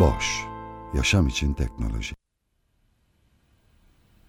Boş, yaşam için teknoloji.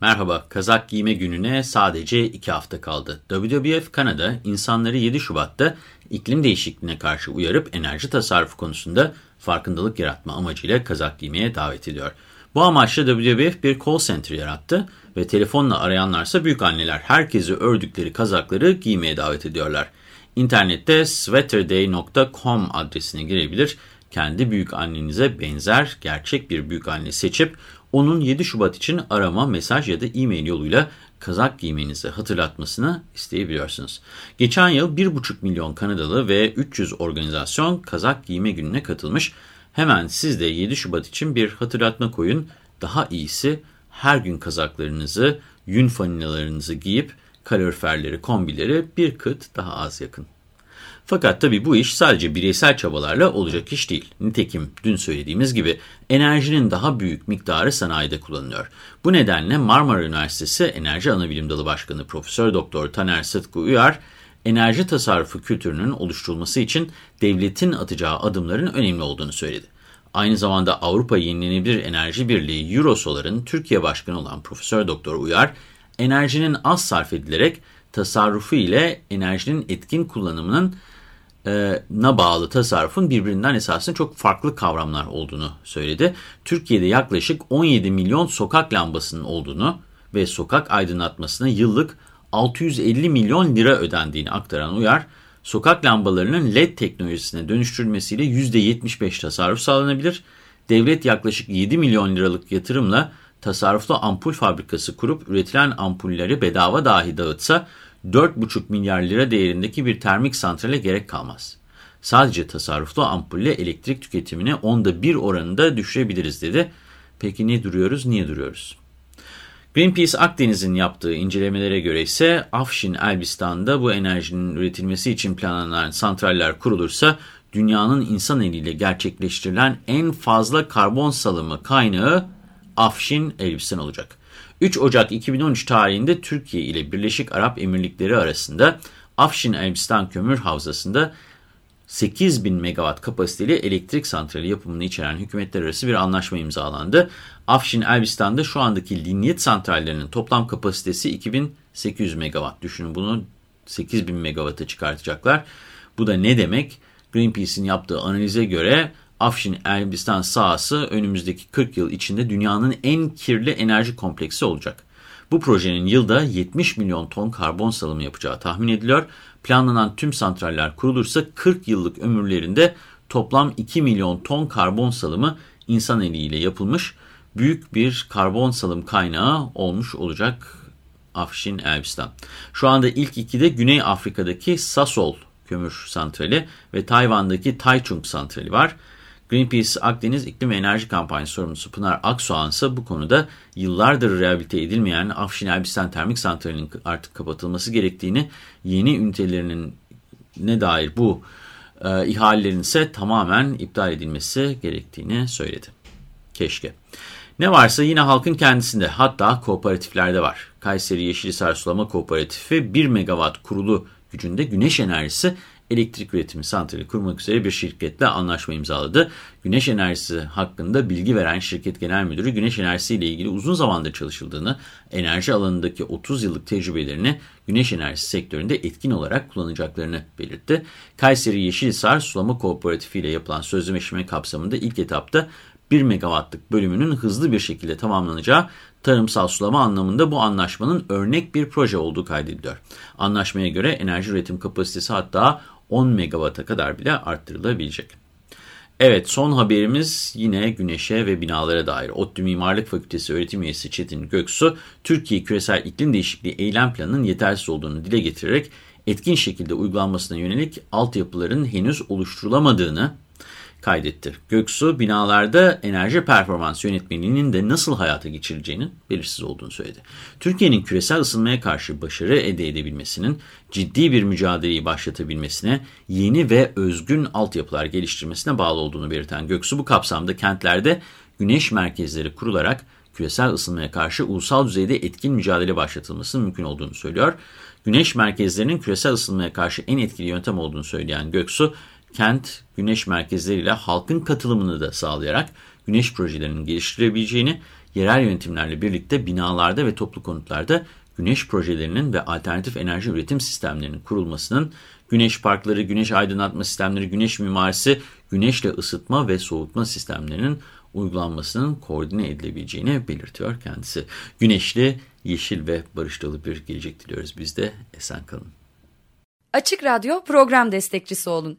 Merhaba, kazak giyme gününe sadece iki hafta kaldı. WWF Kanada, insanları 7 Şubat'ta iklim değişikliğine karşı uyarıp enerji tasarrufu konusunda farkındalık yaratma amacıyla kazak giymeye davet ediyor. Bu amaçla WWF bir call center yarattı ve telefonla arayanlarsa büyük anneler herkesi ördükleri kazakları giymeye davet ediyorlar. İnternette sweaterday.com adresine girebilir, kendi büyük annenize benzer gerçek bir büyük anne seçip onun 7 Şubat için arama, mesaj ya da e-mail yoluyla kazak giymenizi hatırlatmasını isteyebiliyorsunuz. Geçen yıl 1,5 milyon Kanadalı ve 300 organizasyon kazak giyme gününe katılmış. Hemen siz de 7 Şubat için bir hatırlatma koyun. Daha iyisi her gün kazaklarınızı, yün faninalarınızı giyip kaloriferleri, kombileri bir kıt daha az yakın. Fakat tabii bu iş sadece bireysel çabalarla olacak iş değil. Nitekim dün söylediğimiz gibi enerjinin daha büyük miktarı sanayide kullanılıyor. Bu nedenle Marmara Üniversitesi Enerji Anabilim Dalı Başkanı Profesör Doktor Taner Sıtkı Uyar, enerji tasarrufu kültürünün oluşturulması için devletin atacağı adımların önemli olduğunu söyledi. Aynı zamanda Avrupa Yenilenebilir Enerji Birliği Eurosolar'ın Türkiye Başkanı olan Profesör Doktor Uyar, enerjinin az sarf edilerek tasarrufu ile enerjinin etkin kullanımının na bağlı tasarrufun birbirinden esasında çok farklı kavramlar olduğunu söyledi. Türkiye'de yaklaşık 17 milyon sokak lambasının olduğunu ve sokak aydınlatmasına yıllık 650 milyon lira ödendiğini aktaran Uyar, sokak lambalarının LED teknolojisine dönüştürülmesiyle %75 tasarruf sağlanabilir. Devlet yaklaşık 7 milyon liralık yatırımla tasarruflu ampul fabrikası kurup üretilen ampulleri bedava dahi dağıtsa 4,5 milyar lira değerindeki bir termik santrale gerek kalmaz. Sadece tasarruflu ampulle elektrik tüketimini onda bir oranında düşürebiliriz dedi. Peki ne duruyoruz, niye duruyoruz? Greenpeace Akdeniz'in yaptığı incelemelere göre ise Afşin Elbistan'da bu enerjinin üretilmesi için planlanan santraller kurulursa dünyanın insan eliyle gerçekleştirilen en fazla karbon salımı kaynağı Afşin Elbistan olacak. 3 Ocak 2013 tarihinde Türkiye ile Birleşik Arap Emirlikleri arasında Afşin Elbistan Kömür Havzası'nda 8000 megawatt kapasiteli elektrik santrali yapımını içeren hükümetler arası bir anlaşma imzalandı. Afşin Elbistan'da şu andaki linyit santrallerinin toplam kapasitesi 2800 megawatt. Düşünün bunu 8000 megawatt'a çıkartacaklar. Bu da ne demek? Greenpeace'in yaptığı analize göre Afşin Elbistan sahası önümüzdeki 40 yıl içinde dünyanın en kirli enerji kompleksi olacak. Bu projenin yılda 70 milyon ton karbon salımı yapacağı tahmin ediliyor. Planlanan tüm santraller kurulursa 40 yıllık ömürlerinde toplam 2 milyon ton karbon salımı insan eliyle yapılmış büyük bir karbon salım kaynağı olmuş olacak Afşin Elbistan. Şu anda ilk ikide Güney Afrika'daki Sasol kömür santrali ve Tayvan'daki Taichung santrali var. Greenpeace Akdeniz İklim ve Enerji Kampanyası sorumlusu Pınar Aksoğan ise bu konuda yıllardır rehabilite edilmeyen Afşin Elbistan Termik Santrali'nin artık kapatılması gerektiğini, yeni ünitelerinin ne dair bu e, ihalelerin ise tamamen iptal edilmesi gerektiğini söyledi. Keşke. Ne varsa yine halkın kendisinde hatta kooperatiflerde var. Kayseri Yeşilhisar Sulama Kooperatifi 1 megawatt kurulu gücünde güneş enerjisi elektrik üretimi santrali kurmak üzere bir şirketle anlaşma imzaladı. Güneş enerjisi hakkında bilgi veren şirket genel müdürü güneş enerjisi ile ilgili uzun zamandır çalışıldığını, enerji alanındaki 30 yıllık tecrübelerini güneş enerjisi sektöründe etkin olarak kullanacaklarını belirtti. Kayseri Yeşilhisar Sulama Kooperatifi ile yapılan sözleşme kapsamında ilk etapta 1 megawattlık bölümünün hızlı bir şekilde tamamlanacağı tarımsal sulama anlamında bu anlaşmanın örnek bir proje olduğu kaydediliyor. Anlaşmaya göre enerji üretim kapasitesi hatta 10 megawatt'a kadar bile arttırılabilecek. Evet son haberimiz yine güneşe ve binalara dair. ODTÜ Mimarlık Fakültesi öğretim üyesi Çetin Göksu, Türkiye Küresel İklim Değişikliği Eylem Planı'nın yetersiz olduğunu dile getirerek etkin şekilde uygulanmasına yönelik altyapıların henüz oluşturulamadığını kaydetti. Göksu binalarda enerji performans yönetmeliğinin de nasıl hayata geçirileceğinin belirsiz olduğunu söyledi. Türkiye'nin küresel ısınmaya karşı başarı elde edebilmesinin ciddi bir mücadeleyi başlatabilmesine yeni ve özgün altyapılar geliştirmesine bağlı olduğunu belirten Göksu bu kapsamda kentlerde güneş merkezleri kurularak küresel ısınmaya karşı ulusal düzeyde etkin mücadele başlatılmasının mümkün olduğunu söylüyor. Güneş merkezlerinin küresel ısınmaya karşı en etkili yöntem olduğunu söyleyen Göksu, kent güneş merkezleriyle halkın katılımını da sağlayarak güneş projelerinin geliştirebileceğini, yerel yönetimlerle birlikte binalarda ve toplu konutlarda güneş projelerinin ve alternatif enerji üretim sistemlerinin kurulmasının, güneş parkları, güneş aydınlatma sistemleri, güneş mimarisi, güneşle ısıtma ve soğutma sistemlerinin uygulanmasının koordine edilebileceğini belirtiyor kendisi. Güneşli, yeşil ve barış dolu bir gelecek diliyoruz biz de. Esen kalın. Açık Radyo program destekçisi olun.